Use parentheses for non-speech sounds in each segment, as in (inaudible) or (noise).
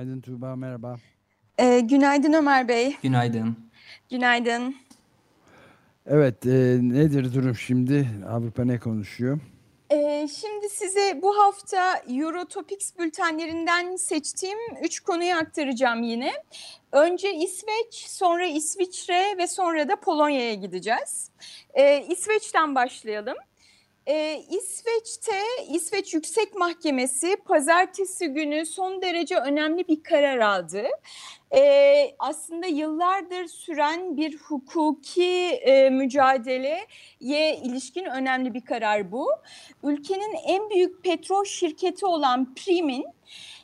Günaydın Tuğba, merhaba. Ee, günaydın Ömer Bey. Günaydın. Günaydın. Evet, e, nedir durum şimdi? Avrupa ne konuşuyor? Ee, şimdi size bu hafta Eurotopics bültenlerinden seçtiğim üç konuyu aktaracağım yine. Önce İsveç, sonra İsviçre ve sonra da Polonya'ya gideceğiz. Ee, İsveç'ten başlayalım. Ee, İsveç'te İsveç Yüksek Mahkemesi pazartesi günü son derece önemli bir karar aldı. Ee, aslında yıllardır süren bir hukuki e, mücadeleye ilişkin önemli bir karar bu. Ülkenin en büyük petrol şirketi olan Prim'in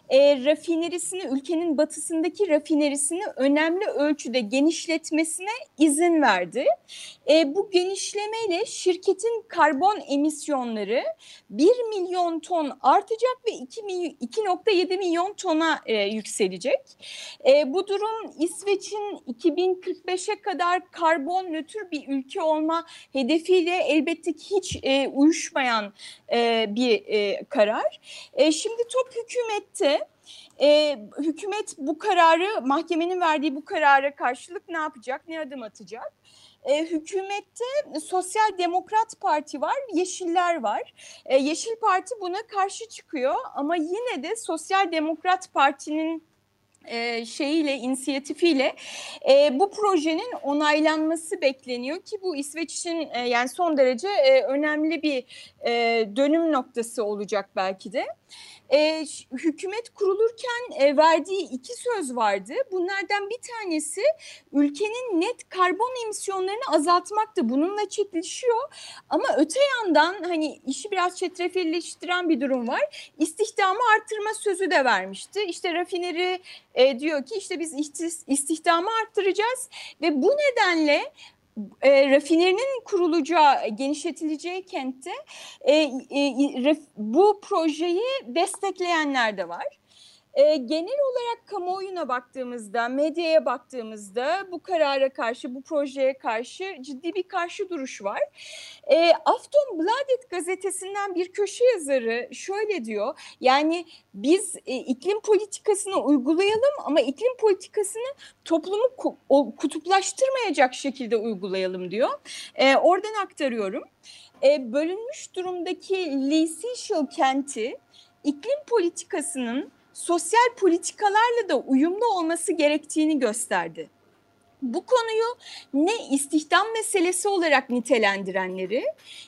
e, rafinerisini ülkenin batısındaki rafinerisini önemli ölçüde genişletmesine izin verdi. E, bu genişlemeyle şirketin karbon emisyonları 1 milyon ton artacak ve 2.7 milyon tona e, yükselecek. E, bu durum İsveç'in 2045'e kadar karbon nötr bir ülke olma hedefiyle elbette ki hiç e, uyuşmayan e, bir e, karar. E, şimdi top hükümette e, hükümet bu kararı mahkemenin verdiği bu karara karşılık ne yapacak, ne adım atacak? E, hükümette Sosyal Demokrat Parti var, Yeşiller var. E, Yeşil Parti buna karşı çıkıyor ama yine de Sosyal Demokrat Parti'nin e, şeyiyle, inisiyatifiyle e, bu projenin onaylanması bekleniyor ki bu İsveç için e, yani son derece e, önemli bir e, dönüm noktası olacak belki de e, hükümet kurulurken e, verdiği iki söz vardı. Bunlardan bir tanesi ülkenin net karbon emisyonlarını azaltmaktı. Bununla çetleşiyor ama öte yandan hani işi biraz çetrefilleştiren bir durum var. İstihdamı artırma sözü de vermişti. İşte rafineri e, diyor ki işte biz istihdamı arttıracağız ve bu nedenle e, rafinerinin kurulacağı, genişletileceği kentte e, e, bu projeyi destekleyenler de var. E, genel olarak kamuoyuna baktığımızda, medyaya baktığımızda bu karara karşı, bu projeye karşı ciddi bir karşı duruş var. E, Aftonbladet gazetesinden bir köşe yazarı şöyle diyor, yani biz e, iklim politikasını uygulayalım ama iklim politikasını toplumu kutuplaştırmayacak şekilde uygulayalım diyor. E, oradan aktarıyorum. E, bölünmüş durumdaki Lee Seychelles kenti iklim politikasının sosyal politikalarla da uyumlu olması gerektiğini gösterdi. Bu konuyu ne istihdam meselesi olarak nitelendirenleri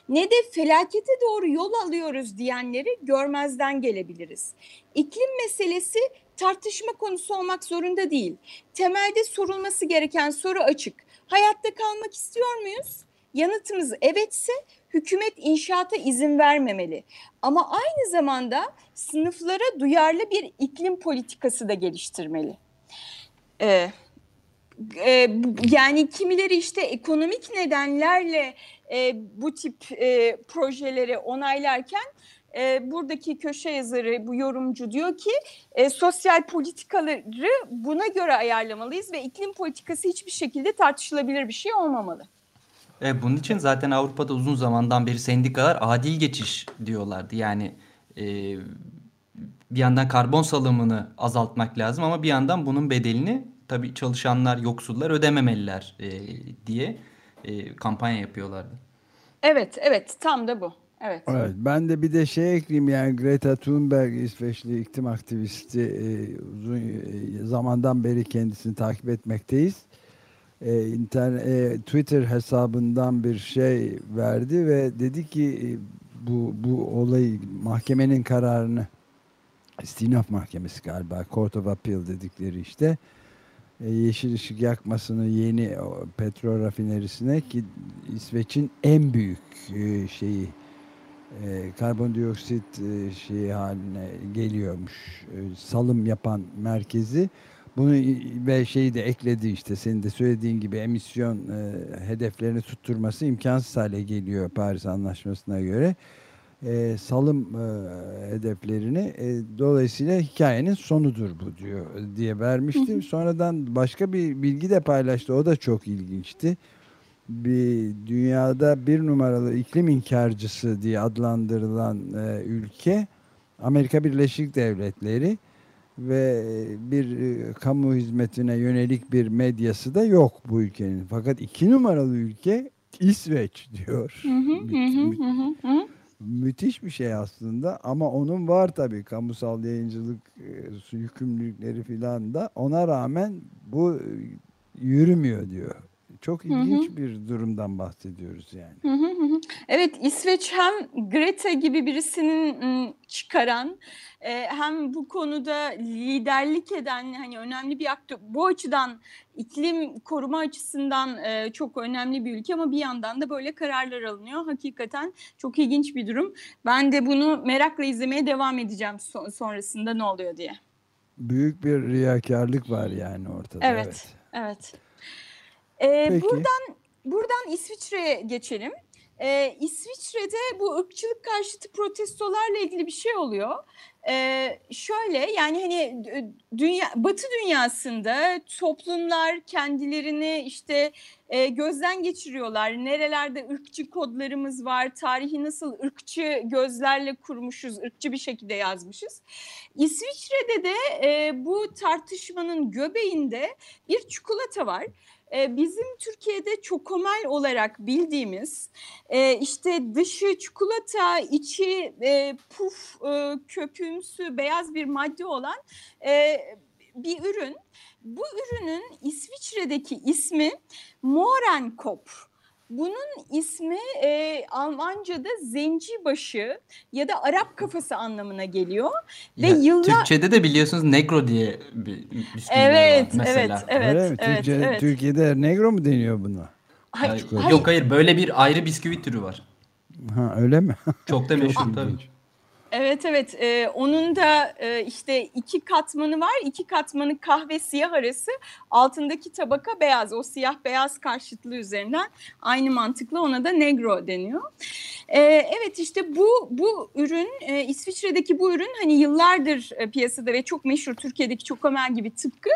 ne de felakete doğru yol alıyoruz diyenleri görmezden gelebiliriz. İklim meselesi tartışma konusu olmak zorunda değil. Temelde sorulması gereken soru açık. Hayatta kalmak istiyor muyuz? Yanıtımız evetse hükümet inşaata izin vermemeli. Ama aynı zamanda sınıflara duyarlı bir iklim politikası da geliştirmeli. Ee, e, yani kimileri işte ekonomik nedenlerle e, bu tip e, projeleri onaylarken e, buradaki köşe yazarı, bu yorumcu diyor ki e, sosyal politikaları buna göre ayarlamalıyız ve iklim politikası hiçbir şekilde tartışılabilir bir şey olmamalı. E, bunun için zaten Avrupa'da uzun zamandan beri sendikalar adil geçiş diyorlardı. Yani e, bir yandan karbon salımını azaltmak lazım ama bir yandan bunun bedelini tabii çalışanlar, yoksullar ödememeliler e, diye e, kampanya yapıyorlardı. Evet, evet tam da bu. Evet. evet. Ben de bir de şey ekleyeyim yani Greta Thunberg İsveçli iklim aktivisti e, uzun e, zamandan beri kendisini takip etmekteyiz e, internet, e, Twitter hesabından bir şey verdi ve dedi ki e, bu bu olayı mahkemenin kararını istinaf mahkemesi galiba Court of Appeal dedikleri işte e, yeşil ışık yakmasını yeni petrol rafinerisine ki İsveç'in en büyük e, şeyi e, karbondioksit e, şeyi haline geliyormuş. E, salım yapan merkezi. Bunu ve şeyi de ekledi işte senin de söylediğin gibi emisyon e, hedeflerini tutturması imkansız hale geliyor Paris Anlaşması'na göre. E, salım e, hedeflerini e, dolayısıyla hikayenin sonudur bu diyor diye vermiştim. Sonradan başka bir bilgi de paylaştı. O da çok ilginçti bir dünyada bir numaralı iklim inkarcısı diye adlandırılan e, ülke Amerika Birleşik Devletleri ve bir e, kamu hizmetine yönelik bir medyası da yok bu ülkenin. Fakat iki numaralı ülke İsveç diyor. Hı hı, hı hı, hı hı. Müthiş bir şey aslında ama onun var tabii kamusal yayıncılık e, yükümlülükleri filan da ona rağmen bu e, yürümüyor diyor. Çok ilginç bir durumdan bahsediyoruz yani. Hı hı hı hı. Evet İsveç hem Greta gibi birisinin ım, çıkaran e, hem bu konuda liderlik eden hani önemli bir aktör bu açıdan iklim koruma açısından e, çok önemli bir ülke ama bir yandan da böyle kararlar alınıyor. Hakikaten çok ilginç bir durum. Ben de bunu merakla izlemeye devam edeceğim son- sonrasında ne oluyor diye. Büyük bir riyakarlık var yani ortada. Evet. Evet. Ee, Peki. buradan buradan İsviçre'ye geçelim. Ee, İsviçre'de bu ırkçılık karşıtı protestolarla ilgili bir şey oluyor. Ee, şöyle yani hani dünya Batı dünyasında toplumlar kendilerini işte e, gözden geçiriyorlar. Nerelerde ırkçı kodlarımız var, tarihi nasıl ırkçı gözlerle kurmuşuz, ırkçı bir şekilde yazmışız. İsviçre'de de e, bu tartışmanın göbeğinde bir çikolata var. E, bizim Türkiye'de çokomel olarak bildiğimiz e, işte dışı çikolata, içi e, puf e, köpüğümsü beyaz bir madde olan e, bir ürün. Bu ürünün İsviçre'deki ismi Mohrenkopf. Bunun ismi e, Almanca'da zenci başı ya da Arap kafası anlamına geliyor. Ve Ya, yıllar- Türkçe'de de biliyorsunuz negro diye bir bisküviler Evet, var mesela. evet, evet, mi? evet, Türkçe, evet. Türkiye'de negro mu deniyor buna? Hayır, hayır. Yok hayır böyle bir ayrı bisküvi türü var. Ha öyle mi? Çok da meşhur tabii. Evet evet Ee, onun da e, işte iki katmanı var iki katmanı kahve siyah arası altındaki tabaka beyaz o siyah beyaz karşıtlığı üzerinden aynı mantıkla ona da negro deniyor. Ee, evet işte bu bu ürün e, İsviçre'deki bu ürün hani yıllardır e, piyasada ve çok meşhur Türkiye'deki çokomel gibi tıpkı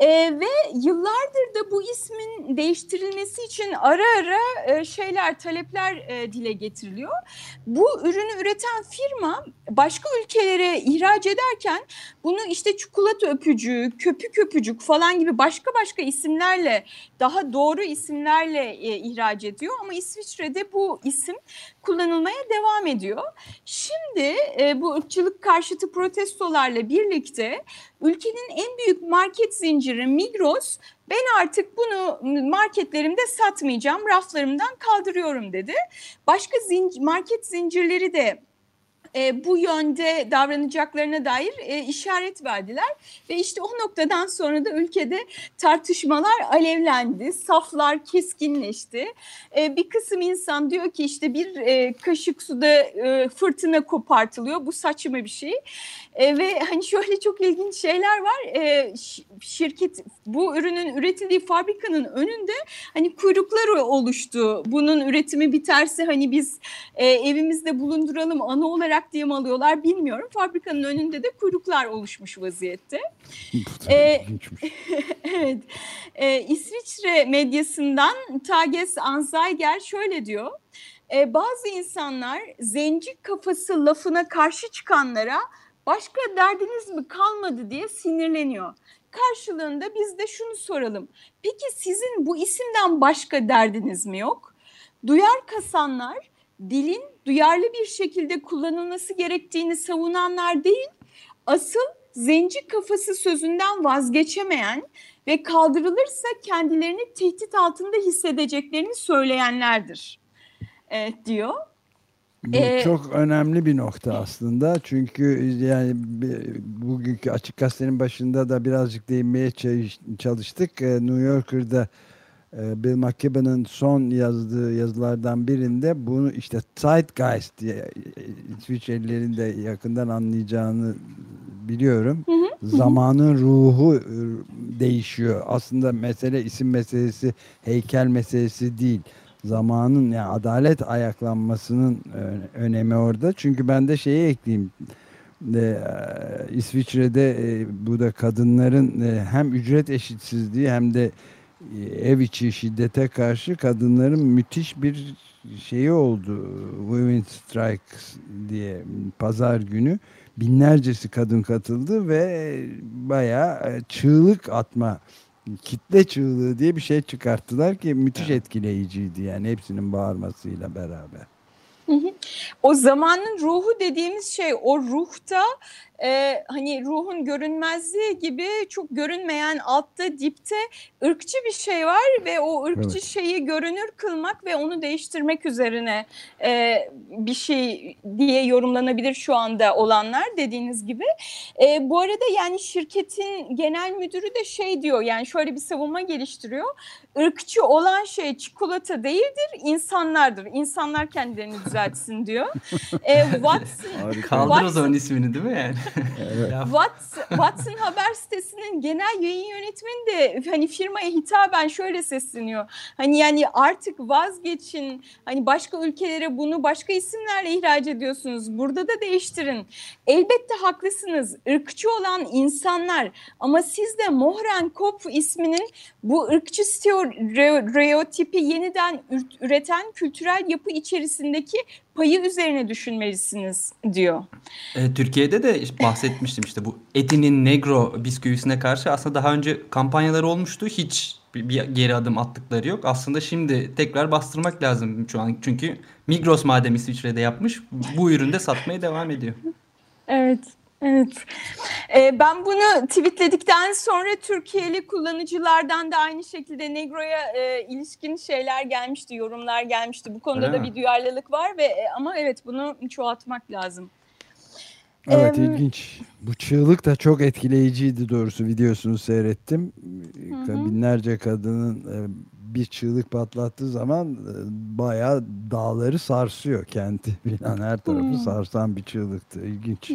Ee, ve yıllardır da bu ismin değiştirilmesi için ara ara e, şeyler talepler e, dile getiriliyor. Bu ürünü üreten firma başka ülkelere ihraç ederken bunu işte çikolata öpücüğü, köpük öpücük falan gibi başka başka isimlerle daha doğru isimlerle e, ihraç ediyor ama İsviçre'de bu isim kullanılmaya devam ediyor. Şimdi e, bu ırkçılık karşıtı protestolarla birlikte ülkenin en büyük market zinciri Migros ben artık bunu marketlerimde satmayacağım, raflarımdan kaldırıyorum dedi. Başka zin- market zincirleri de e, bu yönde davranacaklarına dair e, işaret verdiler ve işte o noktadan sonra da ülkede tartışmalar alevlendi, saflar keskinleşti. E, bir kısım insan diyor ki işte bir e, kaşık suda e, fırtına kopartılıyor, bu saçma bir şey. E, ve hani şöyle çok ilginç şeyler var. E, şirket bu ürünün üretildiği fabrikanın önünde hani kuyruklar oluştu. Bunun üretimi biterse hani biz e, evimizde bulunduralım ana olarak diye mi alıyorlar bilmiyorum. Fabrikanın önünde de kuyruklar oluşmuş vaziyette. Ee, (laughs) evet. Ee, İsviçre medyasından Tages Anzeiger şöyle diyor. Ee, bazı insanlar zenci kafası lafına karşı çıkanlara başka derdiniz mi kalmadı diye sinirleniyor. Karşılığında biz de şunu soralım. Peki sizin bu isimden başka derdiniz mi yok? Duyar kasanlar dilin duyarlı bir şekilde kullanılması gerektiğini savunanlar değil, asıl zenci kafası sözünden vazgeçemeyen ve kaldırılırsa kendilerini tehdit altında hissedeceklerini söyleyenlerdir e, diyor. Bu Ee, çok önemli bir nokta aslında. Çünkü yani bugünkü Açık Gazete'nin başında da birazcık değinmeye çalış- çalıştık. Ee, New Yorker'da e, Bill McKibben'ın son yazdığı yazılardan birinde bunu işte Zeitgeist diye e, İsviçrelilerin de yakından anlayacağını biliyorum. Hı hı. Zamanın ruhu e, değişiyor. Aslında mesele isim meselesi, heykel meselesi değil. Zamanın yani adalet ayaklanmasının önemi orada. Çünkü ben de şeyi ekleyeyim. E, İsviçre'de e, bu da kadınların e, hem ücret eşitsizliği hem de ev içi şiddete karşı kadınların müthiş bir şeyi oldu. Women Strikes diye pazar günü binlercesi kadın katıldı ve bayağı çığlık atma kitle çığlığı diye bir şey çıkarttılar ki müthiş etkileyiciydi yani hepsinin bağırmasıyla beraber. O zamanın ruhu dediğimiz şey o ruhta e, hani ruhun görünmezliği gibi çok görünmeyen altta dipte ırkçı bir şey var ve o ırkçı evet. şeyi görünür kılmak ve onu değiştirmek üzerine e, bir şey diye yorumlanabilir şu anda olanlar dediğiniz gibi. E, bu arada yani şirketin genel müdürü de şey diyor yani şöyle bir savunma geliştiriyor. Irkçı olan şey çikolata değildir insanlardır. İnsanlar kendilerini düzeltsin diyor. e, (laughs) Watson, Kaldır o zaman ismini değil mi yani? Watson, Watson haber sitesinin genel yayın yönetmeni de hani firmaya hitaben şöyle sesleniyor. Hani yani artık vazgeçin. Hani başka ülkelere bunu başka isimlerle ihraç ediyorsunuz. Burada da değiştirin. Elbette haklısınız. Irkçı olan insanlar ama siz de Mohren Kopf isminin bu ırkçı stereotipi yeniden üreten kültürel yapı içerisindeki payı üzerine düşünmelisiniz diyor. E, Türkiye'de de bahsetmiştim işte bu Etinin Negro bisküvisine karşı aslında daha önce kampanyalar olmuştu. Hiç bir, bir geri adım attıkları yok. Aslında şimdi tekrar bastırmak lazım şu an. Çünkü Migros madem İsviçre'de yapmış bu üründe satmaya devam ediyor. Evet. Evet. Ee, ben bunu tweetledikten sonra Türkiye'li kullanıcılardan da aynı şekilde Negro'ya e, ilişkin şeyler gelmişti, yorumlar gelmişti. Bu konuda Öyle da mi? bir duyarlılık var ve e, ama evet bunu çoğaltmak lazım. Evet ee, ilginç. Bu çığlık da çok etkileyiciydi doğrusu videosunu seyrettim. Hı. Binlerce kadının e, bir çığlık patlattığı zaman e, bayağı dağları sarsıyor kenti falan her tarafı hı. sarsan bir çığlıktı. İlginç. Hı.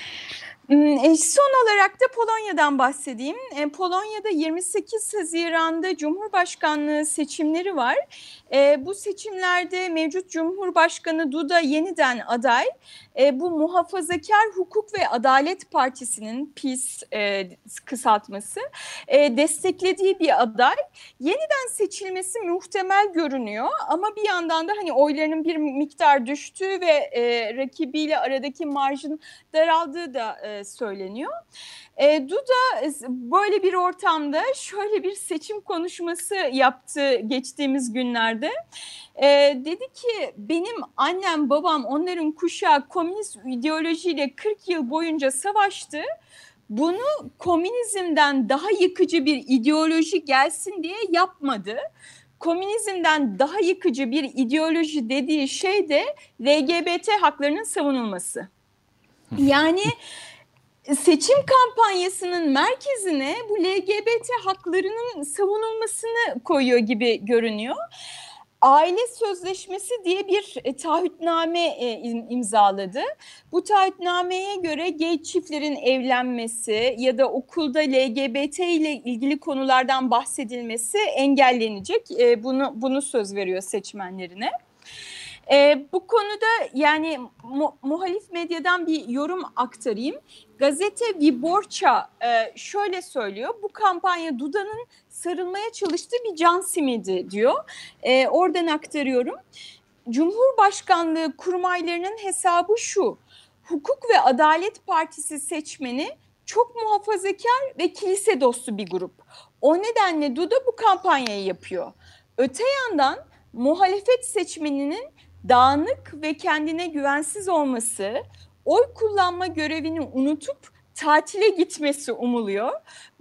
son olarak da Polonya'dan bahsedeyim. E, Polonya'da 28 Haziran'da Cumhurbaşkanlığı seçimleri var. E, bu seçimlerde mevcut Cumhurbaşkanı Duda yeniden aday. Bu muhafazakar Hukuk ve Adalet Partisi'nin PiS kısaltması desteklediği bir aday. Yeniden seçilmesi muhtemel görünüyor ama bir yandan da hani oylarının bir miktar düştüğü ve rakibiyle aradaki marjın daraldığı da söyleniyor. E, Duda böyle bir ortamda şöyle bir seçim konuşması yaptı geçtiğimiz günlerde. E, dedi ki benim annem babam onların kuşağı komünist ideolojiyle 40 yıl boyunca savaştı. Bunu komünizmden daha yıkıcı bir ideoloji gelsin diye yapmadı komünizmden daha yıkıcı bir ideoloji dediği şey de LGBT haklarının savunulması. (laughs) Yani seçim kampanyasının merkezine bu LGBT haklarının savunulmasını koyuyor gibi görünüyor. Aile Sözleşmesi diye bir e, taahhütname e, imzaladı. Bu taahhütnameye göre gay çiftlerin evlenmesi ya da okulda LGBT ile ilgili konulardan bahsedilmesi engellenecek. E, bunu bunu söz veriyor seçmenlerine. E, bu konuda yani mu, muhalif medyadan bir yorum aktarayım. Gazete Viborça e, şöyle söylüyor. Bu kampanya Duda'nın sarılmaya çalıştığı bir can simidi diyor. E, oradan aktarıyorum. Cumhurbaşkanlığı kurmaylarının hesabı şu. Hukuk ve Adalet Partisi seçmeni çok muhafazakar ve kilise dostu bir grup. O nedenle Duda bu kampanyayı yapıyor. Öte yandan muhalefet seçmeninin dağınık ve kendine güvensiz olması, oy kullanma görevini unutup tatile gitmesi umuluyor.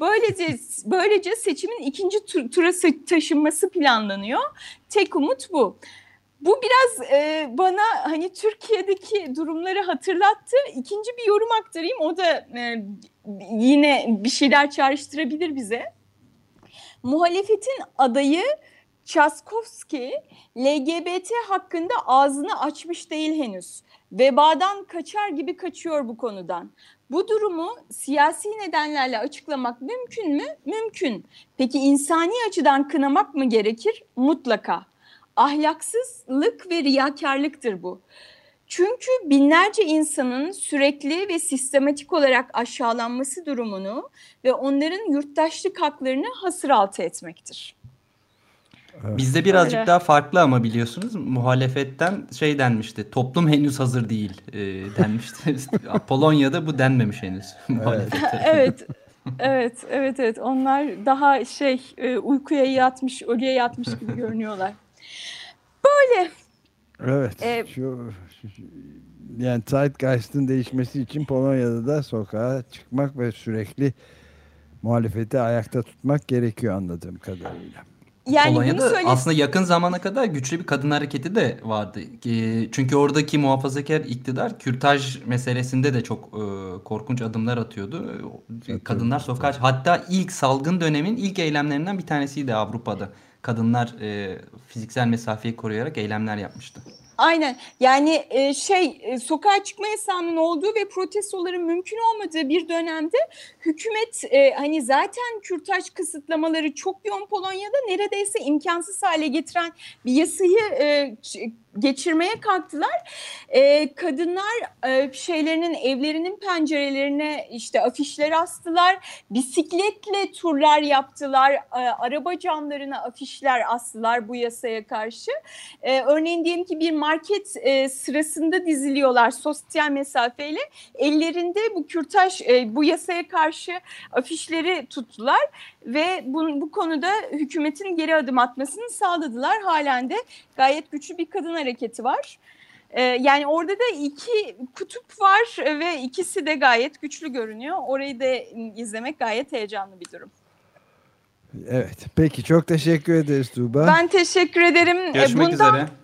Böylece böylece seçimin ikinci tur, tura taşınması planlanıyor. Tek umut bu. Bu biraz e, bana hani Türkiye'deki durumları hatırlattı. İkinci bir yorum aktarayım. O da e, yine bir şeyler çağrıştırabilir bize. Muhalefetin adayı Çaskovski LGBT hakkında ağzını açmış değil henüz. Vebadan kaçar gibi kaçıyor bu konudan. Bu durumu siyasi nedenlerle açıklamak mümkün mü? Mümkün. Peki insani açıdan kınamak mı gerekir? Mutlaka. Ahlaksızlık ve riyakarlıktır bu. Çünkü binlerce insanın sürekli ve sistematik olarak aşağılanması durumunu ve onların yurttaşlık haklarını hasır altı etmektir. Bizde birazcık Öyle. daha farklı ama biliyorsunuz muhalefetten şey denmişti. Toplum henüz hazır değil e, (laughs) denmişti. Polonya'da bu denmemiş henüz. muhalefete. evet. Evet, evet, evet. Onlar daha şey e, uykuya yatmış, ölüye yatmış gibi (laughs) görünüyorlar. Evet. Ee, şu, şu- yani Zeitgeist'ın değişmesi için Polonya'da da sokağa çıkmak ve sürekli muhalefeti ayakta tutmak gerekiyor anladığım kadarıyla. Yani bunu Polonya'da söyle aslında yakın zamana kadar güçlü bir kadın hareketi de vardı. Çünkü oradaki muhafazakar iktidar kürtaj meselesinde de çok e, korkunç adımlar atıyordu. Kadınlar sokağa hatta ilk salgın dönemin ilk eylemlerinden bir tanesiydi Avrupa'da. Kadınlar e, fiziksel mesafeyi koruyarak eylemler yapmıştı. Aynen. Yani e, şey e, sokağa çıkma yasağının olduğu ve protestoların mümkün olmadığı bir dönemde hükümet e, hani zaten kürtaj kısıtlamaları çok yoğun Polonya'da neredeyse imkansız hale getiren bir yasayı e, geçirmeye kalktılar. E, kadınlar e, şeylerinin evlerinin pencerelerine işte afişler astılar. Bisikletle turlar yaptılar. E, araba camlarına afişler astılar bu yasaya karşı. E, örneğin diyelim ki bir market e, sırasında diziliyorlar sosyal mesafeyle. Ellerinde bu kürtaj, e, bu yasaya karşı afişleri tuttular ve bu, bu konuda hükümetin geri adım atmasını sağladılar. Halen de gayet güçlü bir kadın hareketi var. E, yani orada da iki kutup var ve ikisi de gayet güçlü görünüyor. Orayı da izlemek gayet heyecanlı bir durum. Evet. Peki çok teşekkür ederiz Tuğba. Ben teşekkür ederim. E, Görüşmek bundan üzere.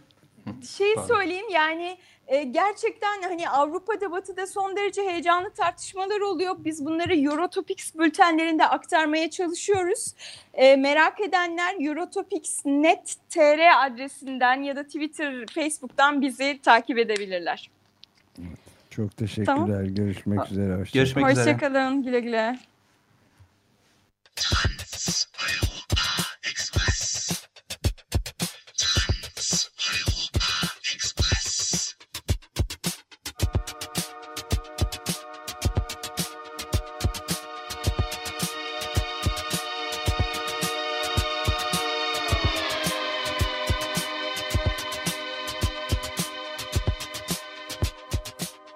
Şeyi Pardon. söyleyeyim yani e, gerçekten hani Avrupa'da Batı'da son derece heyecanlı tartışmalar oluyor. Biz bunları Eurotopics bültenlerinde aktarmaya çalışıyoruz. E, merak edenler eurotopics.net.tr adresinden ya da Twitter, Facebook'tan bizi takip edebilirler. Çok teşekkürler. Tamam. Görüşmek üzere. Hoşça Görüşmek üzere. Hoşçakalın, güle güle.